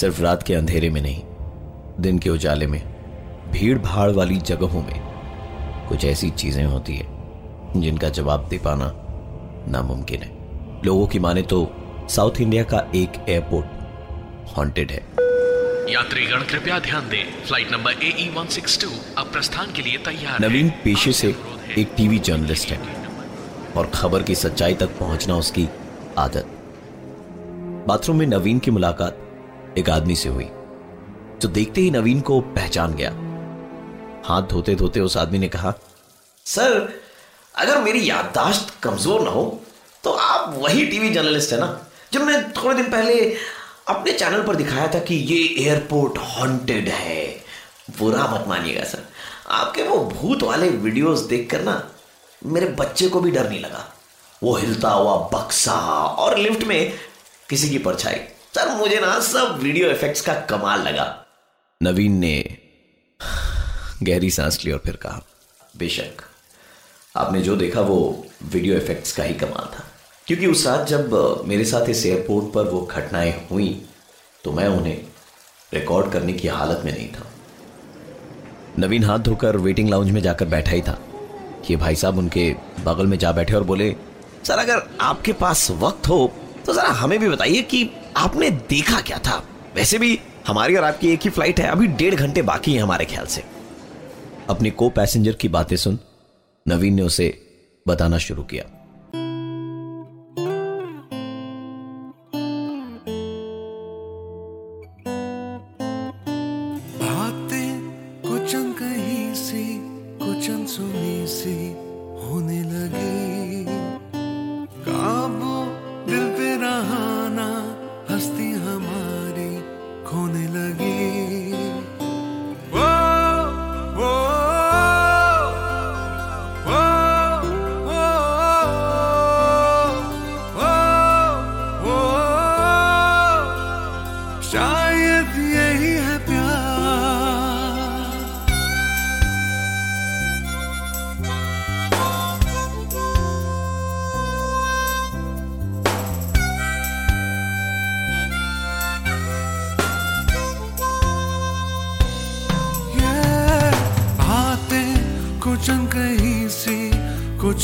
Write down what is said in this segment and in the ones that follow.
सिर्फ़ रात के अंधेरे में नहीं दिन के उजाले में भीड़ भाड़ वाली जगहों में कुछ ऐसी चीज़ें होती है जिनका जवाब दे पाना नामुमकिन है। लोगों की माने तो साउथ इंडिया का एक एयरपोर्ट हॉन्टेड है। यात्रीगण कृपया ध्यान दें flight number A E one six two अब प्रस्थान के लिए तैयार नवीन पेशे से एक टीवी जर्नलिस्ट है और खबर की सच्चाई तक पहुँचना उसकी आदत। बाथरूम में नवीन की मुलाकात एक आदमी से हुई। जो देखते ही नवीन को पहचान गया। हाथ धोते धोते उस आदमी ने कहा, सर, अगर मेरी याददाश्त कमज़ोर ना हो तो आप वही टीवी जर्नलिस्ट है ना जिन्होंने थोड़े दिन पहले अपने चैनल पर दिखाया था कि ये एयरपोर्ट हॉन्टेड है। बुरा मत मानिएगा, सर। आपके वो भूत वाले वीडियोस देखकर ना, मेरे बच्चे को भी डर नहीं लगा। वो हिलता हुआ, बक्सा और लिफ्ट में किसी की परछाई। सर मुझे ना सब वीडियो इफेक्ट्स का कमाल लगा। नवीन ने गहरी सांस ली और फिर कहा बेशक आपने जो देखा वो वीडियो इफेक्ट्स का ही कमाल था। क्योंकि उस रात जब मेरे साथ इस एयरपोर्ट पर वो घटनाएँ हुई तो मैं उन्हें रिकॉर्ड करने की हालत में नहीं था। नवीन हाथ धोकर वेटिंग लाउंज में जाकर बैठा ही था। कि भाई साहब उनके बगल में जा बैठे और बोले सर अगर आपके पास वक्त हो तो जरा हमें भी बताइए कि आपने देखा क्या था? वैसे भी हमारी और आपकी एक ही फ़्लाइट है, अभी डेढ़ घंटे बाकी है हमारे ख्याल से। अपने को पैसेंजर की बातें सुन, नवीन ने उसे बताना शुरू किया।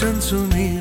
कुछ सुनी सी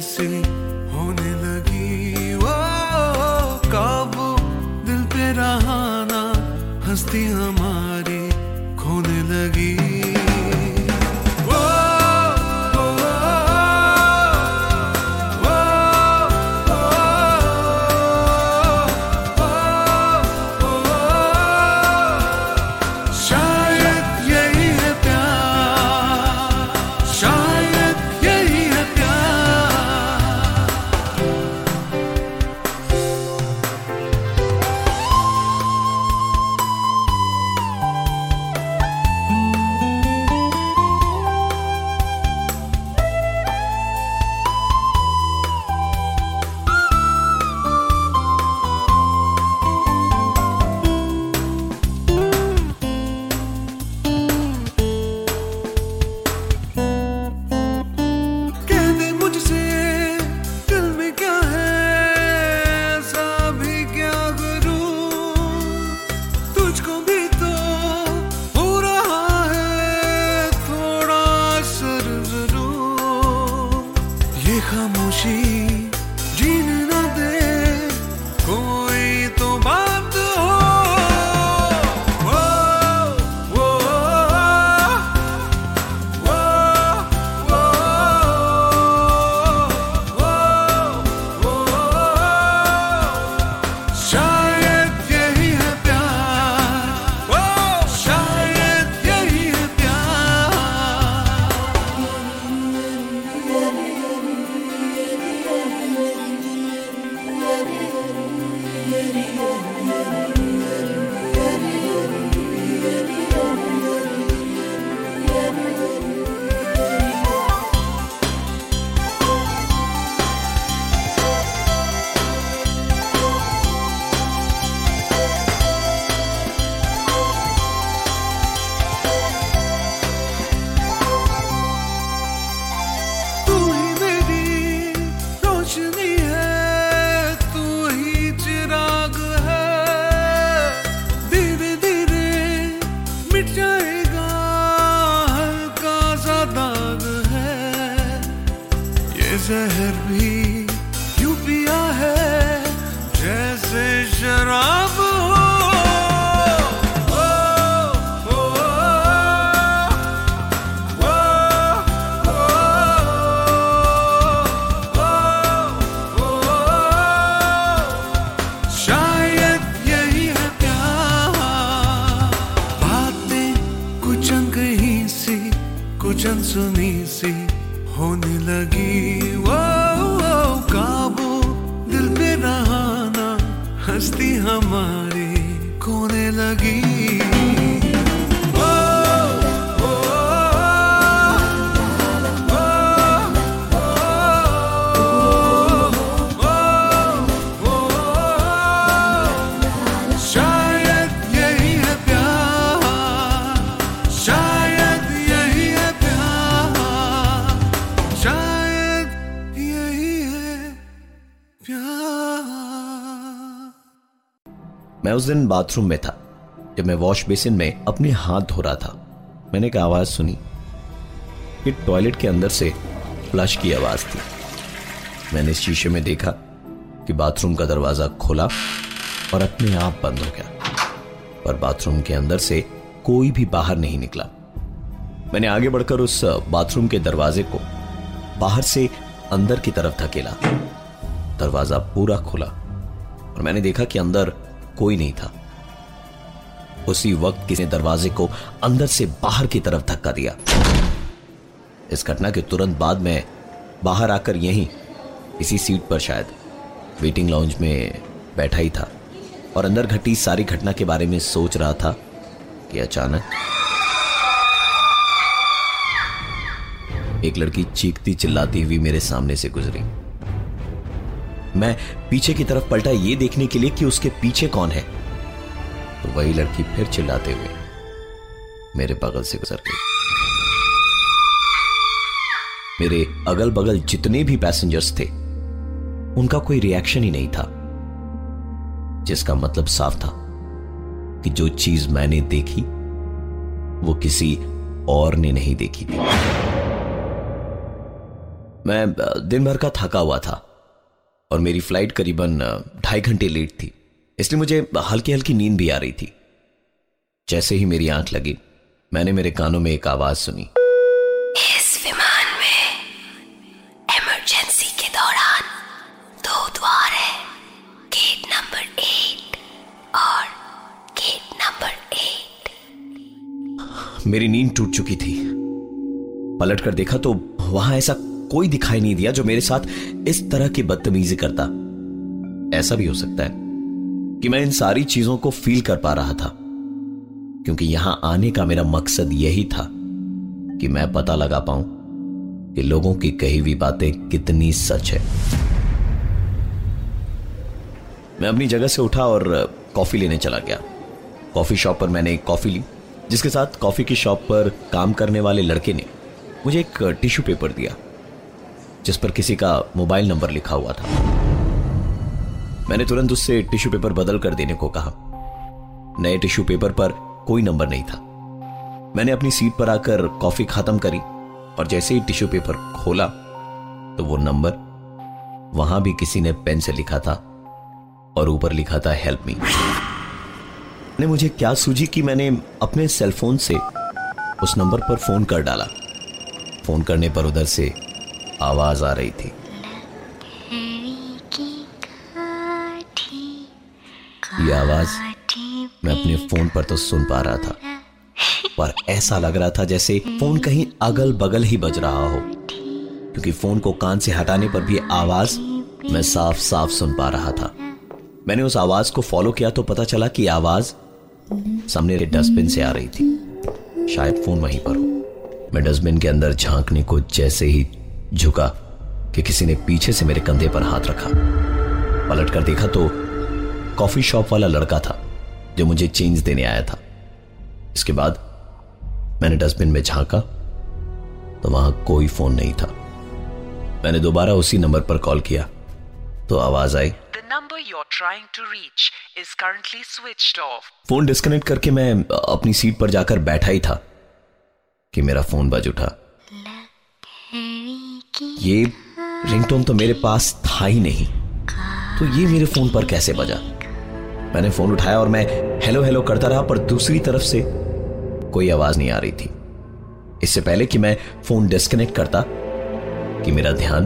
मैं उस दिन बाथरूम में था, जब मैं वॉश बेसिन में अपने हाथ धो रहा था। मैंने एक आवाज़ सुनी। कि टॉयलेट के अंदर से फ्लश की आवाज़ थी। मैंने शीशे में देखा कि बाथरूम का दरवाज़ा खुला और अपने आप बंद हो गया। पर बाथरूम के अंदर से कोई भी बाहर नहीं निकला। मैंने आगे बढ़कर उस बाथरूम के दरवाजे को बाहर से अंदर की तरफ़ धकेला। दरवाज़ा पूरा खुला और मैंने देखा कि अंदर कोई नहीं था। उसी वक्त किसी दरवाजे को अंदर से बाहर की तरफ़ धक्का दिया। इस घटना के तुरंत बाद में बाहर आकर यहीं, इसी सीट पर शायद, वेटिंग लाउंज में बैठा ही था और अंदर घटी सारी घटना के बारे में सोच रहा था कि अचानक एक लड़की चीखती चिल्लाती हुई मेरे सामने से गुजरी। मैं पीछे की तरफ़ पलटा ये देखने के लिए कि उसके पीछे कौन है। तो वही लड़की फिर चिल्लाते हुए मेरे बगल से गुजर गई। मेरे अगल बगल जितने भी पैसेंजर्स थे, उनका कोई रिएक्शन ही नहीं था, जिसका मतलब साफ़ था कि जो चीज़ मैंने देखी, वो किसी और ने नहीं देखी थी। मैं दिन भर का थका हुआ था। और मेरी फ़्लाइट करीबन ढाई घंटे लेट थी। इसलिए मुझे हल्की हल्की नींद भी आ रही थी। जैसे ही मेरी आँख लगी मैंने मेरे कानों में एक आवाज़ सुनी। इस विमान में इमरजेंसी के दौरान दो द्वार है गेट नंबर एट और गेट नंबर एट मेरी नींद टूट चुकी थी। पलट कर देखा तो वहाँ ऐसा कोई दिखाई नहीं दिया जो मेरे साथ इस तरह की बदतमीजी करता। ऐसा भी हो सकता है कि मैं इन सारी चीज़ों को फील कर पा रहा था, क्योंकि यहाँ आने का मेरा मकसद यही था कि मैं पता लगा पाऊँ कि लोगों की कही हुई बातें कितनी सच है। मैं अपनी जगह से उठा और कॉफ़ी लेने चला गया। कॉफ़ी शॉप पर मैंने एक कॉफ़ी ली, जिसके साथ कॉफ़ी की शॉप पर काम करने वाले लड़के ने मुझे एक टिश्यू पेपर दिया। जिस पर किसी का मोबाइल नंबर लिखा हुआ था। मैंने तुरंत उससे टिश्यू पेपर बदल कर देने को कहा। नए टिश्यू पेपर पर कोई नंबर नहीं था। मैंने अपनी सीट पर आकर कॉफ़ी खत्म करी और जैसे ही टिश्यू पेपर खोला तो वो नंबर वहाँ भी किसी ने पेन से लिखा था और ऊपर लिखा था हेल्प मी ने मुझे क्या सूझी कि मैंने अपने सेलफोन से उस नंबर पर फ़ोन कर डाला। फ़ोन करने पर उधर से आवाज़ आ रही थी। ये आवाज़ मैं अपने फ़ोन पर तो सुन पा रहा था। पर ऐसा लग रहा था जैसे फ़ोन कहीं अगल बगल ही बज रहा हो। क्योंकि फ़ोन को कान से हटाने पर भी आवाज़ मैं साफ़ साफ़ सुन पा रहा था। मैंने उस आवाज़ को फॉलो किया तो पता चला कि आवाज़ सामने डस्टबिन से आ रही थी। शायद फ़ोन वहीं पर हो। मैं डस्टबिन के अंदर झांकने को जैसे ही झुका कि किसी ने पीछे से मेरे कंधे पर हाथ रखा। पलट कर देखा तो कॉफ़ी शॉप वाला लड़का था जो मुझे चेंज देने आया था। इसके बाद मैंने डस्टबिन में झांका तो वहाँ कोई फ़ोन नहीं था। मैंने दोबारा उसी नंबर पर कॉल किया तो आवाज़ आई। The number you're trying to reach is currently switched off phone disconnect करके मैं अपनी सीट पर जाकर बैठा ही था कि मेरा फ़ोन बज उठा। ये रिंगटोन तो मेरे पास था ही नहीं। तो ये मेरे फ़ोन पर कैसे बजा? मैंने फ़ोन उठाया और मैं हेलो हेलो करता रहा, पर दूसरी तरफ़ से कोई आवाज़ नहीं आ रही थी। इससे पहले कि मैं फ़ोन डिस्कनेक्ट करता, कि मेरा ध्यान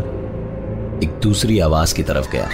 एक दूसरी आवाज़ की तरफ़ गया।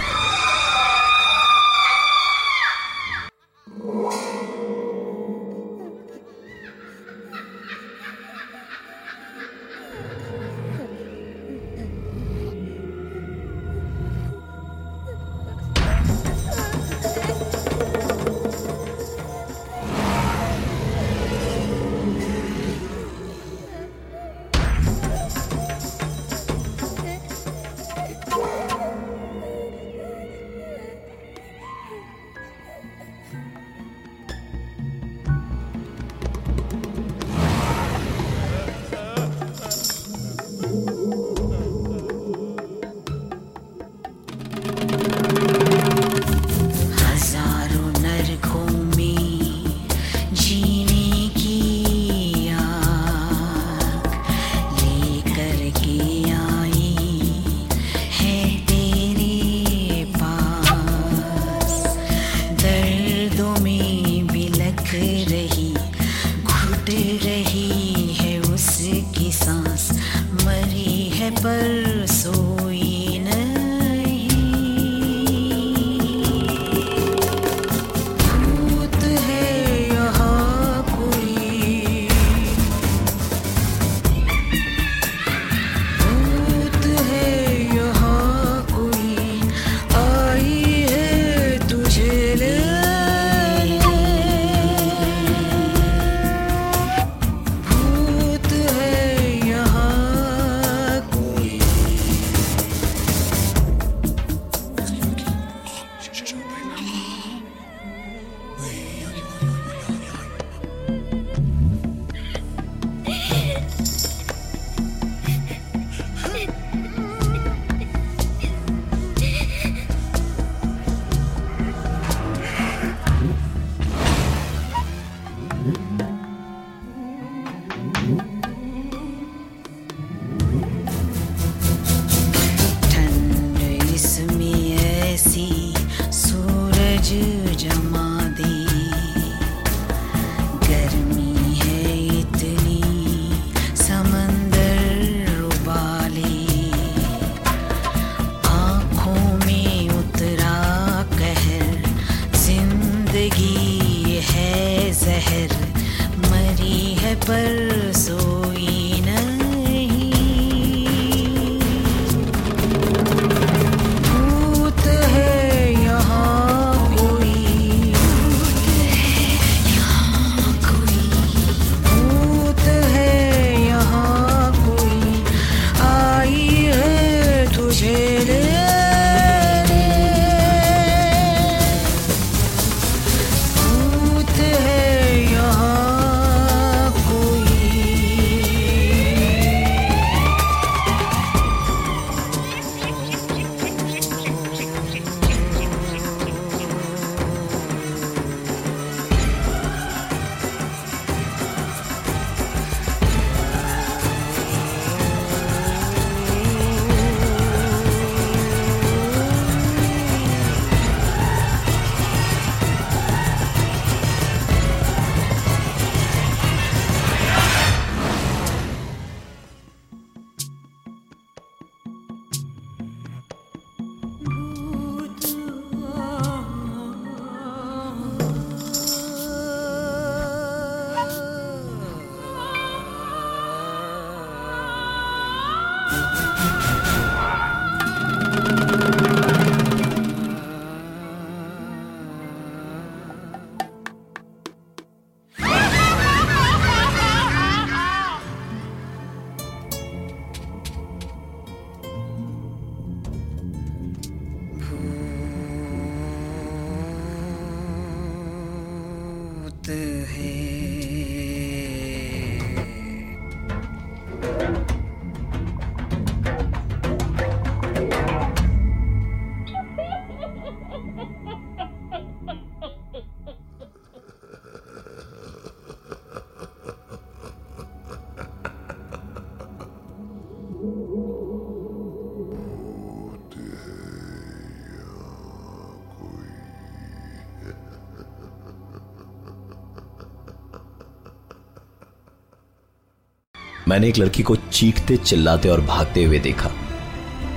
मैंने एक लड़की को चीखते, चिल्लाते और भागते हुए देखा,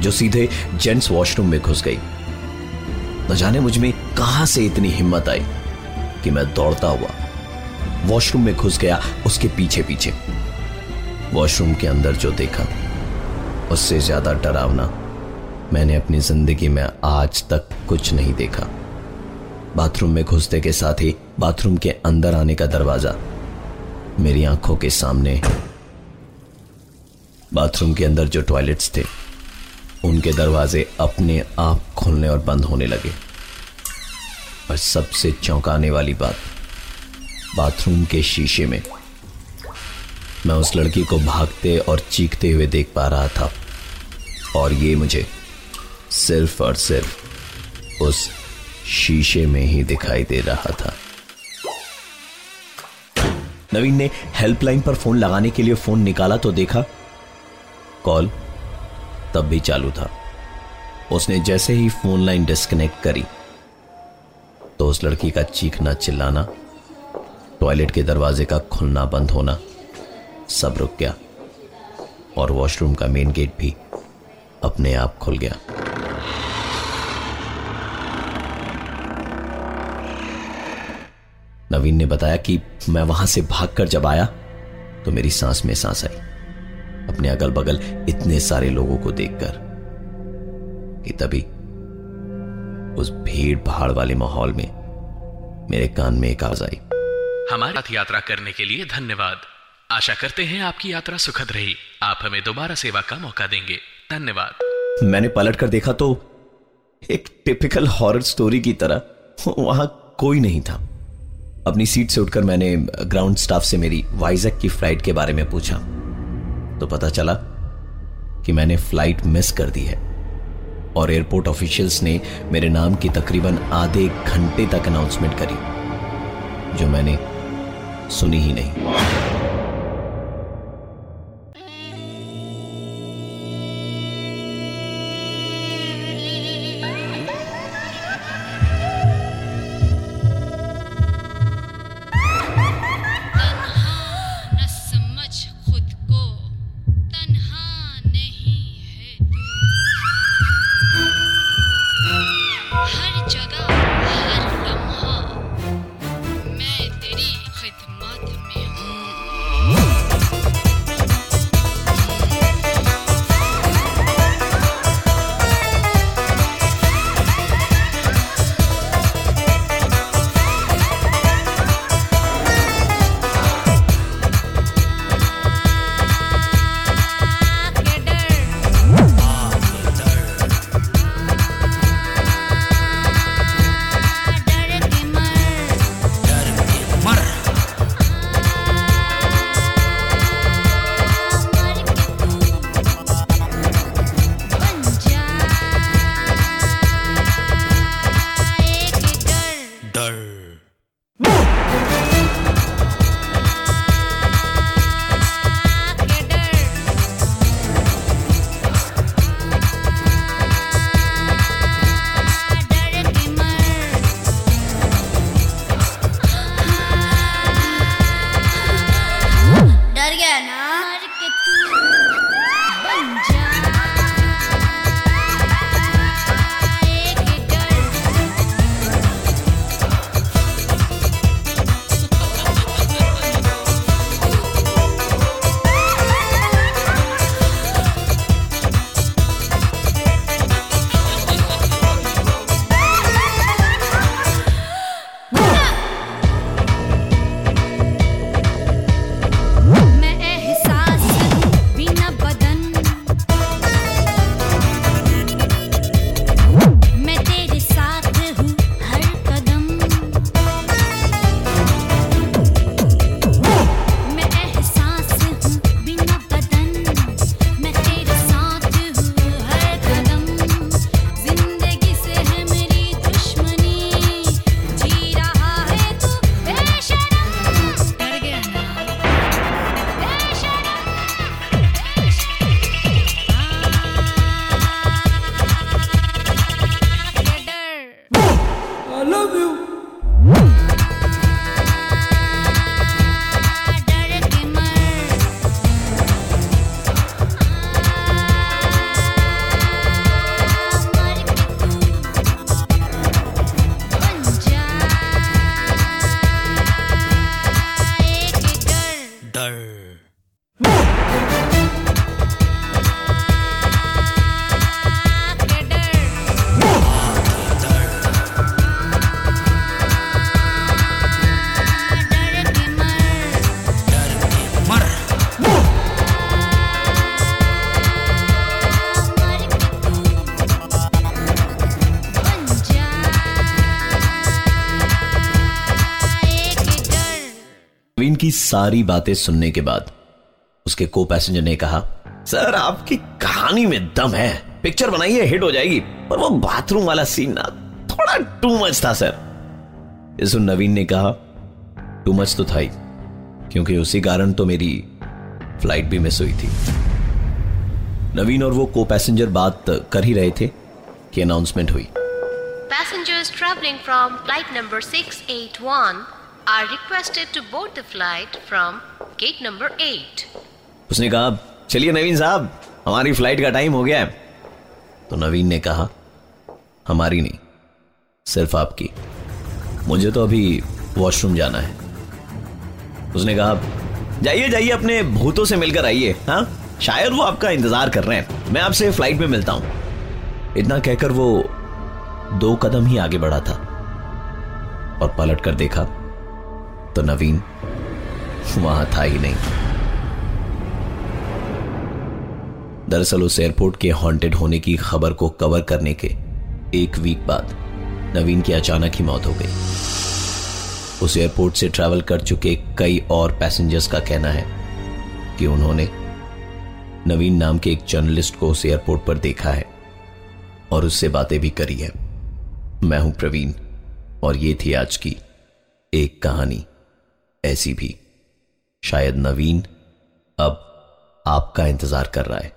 जो सीधे जेंट्स वॉशरूम में घुस गई। न जाने मुझमें कहाँ से इतनी हिम्मत आई कि मैं दौड़ता हुआ वॉशरूम में घुस गया उसके पीछे पीछे वॉशरूम के अंदर जो देखा, उससे ज़्यादा डरावना मैंने अपनी ज़िंदगी में आज तक कुछ नहीं देखा। बाथरूम में घुसते के साथ ही बाथरूम के अंदर आने का दरवाज़ा मेरी आँखों के सामने बाथरूम के अंदर जो टॉयलेट्स थे, उनके दरवाजे अपने आप खुलने और बंद होने लगे। और सबसे चौंकाने वाली बात, बाथरूम के शीशे में, मैं उस लड़की को भागते और चीखते हुए देख पा रहा था। और ये मुझे सिर्फ़ और सिर्फ़ उस शीशे में ही दिखाई दे रहा था। नवीन ने हेल्पलाइन पर फ़ोन लगाने के लिए फ़ोन निकाला तो देखा कॉल तब भी चालू था। उसने जैसे ही फ़ोन लाइन डिस्कनेक्ट करी तो उस लड़की का चीखना चिल्लाना, टॉयलेट के दरवाजे का खुलना बंद होना, सब रुक गया और वॉशरूम का मेन गेट भी अपने आप खुल गया। नवीन ने बताया कि मैं वहाँ से भागकर जब आया तो मेरी सांस में सांस आई। अपने अगल बगल इतने सारे लोगों को देखकर कि तभी उस भीड़ भाड़ वाले माहौल में मेरे कान में एक आवाज़ आई। हमारे साथ यात्रा करने के लिए धन्यवाद। आशा करते हैं आपकी यात्रा सुखद रही। आप हमें दोबारा सेवा का मौका देंगे। धन्यवाद। मैंने पलट कर देखा तो एक टिपिकल हॉरर स्टोरी की तरह वहाँ कोई नहीं था। अपनी सीट से उठकर मैंने ग्राउंड स्टाफ से मेरी वाइजैक की फ़्लाइट के बारे में पूछा। तो पता चला कि मैंने फ़्लाइट मिस कर दी है और एयरपोर्ट ऑफिशियल्स ने मेरे नाम की तकरीबन आधे घंटे तक अनाउंसमेंट करी, जो मैंने सुनी ही नहीं। की सारी बातें सुनने के बाद उसके को पैसेंजर ने कहा, सर, आपकी कहानी में दम है। पिक्चर बनाइए हिट हो जाएगी। पर वो बाथरूम वाला सीन ना, थोड़ा टू मच था सर सुन नवीन ने कहा टू मच तो था ही, क्योंकि उसी कारण तो मेरी फ़्लाइट भी मिस हुई थी. नवीन और वो को पैसेंजर बात कर ही रहे थे कि अनाउंसमेंट हुई। Passengers traveling from flight number 681 are requested to board the flight from gate number 8. उसने कहा, चलिए नवीन साहब, हमारी फ़्लाइट का टाइम हो गया है. तो नवीन ने कहा, हमारी नहीं, सिर्फ़ आपकी। मुझे तो अभी वॉशरूम जाना है। उसने कहा, जाइए जाइए, अपने भूतों से मिलकर आइए हाँ? शायद वो आपका इंतज़ार कर रहे हैं। मैं आपसे फ़्लाइट में मिलता हूँ। इतना कहकर वो दो कदम ही आगे बढ़ा था और पलट कर देखा तो नवीन वहाँ था ही नहीं। दरअसल उस एयरपोर्ट के हॉन्टेड होने की खबर को कवर करने के एक वीक बाद नवीन की अचानक ही मौत हो गई। उस एयरपोर्ट से ट्रैवल कर चुके कई और पैसेंजर्स का कहना है कि उन्होंने नवीन नाम के एक जर्नलिस्ट को उस एयरपोर्ट पर देखा है और उससे बातें भी करी है। मैं हूँ प्रवीण और ये थी आज की एक कहानी। ऐसी भी। शायद नवीन अब आपका इंतज़ार कर रहा है।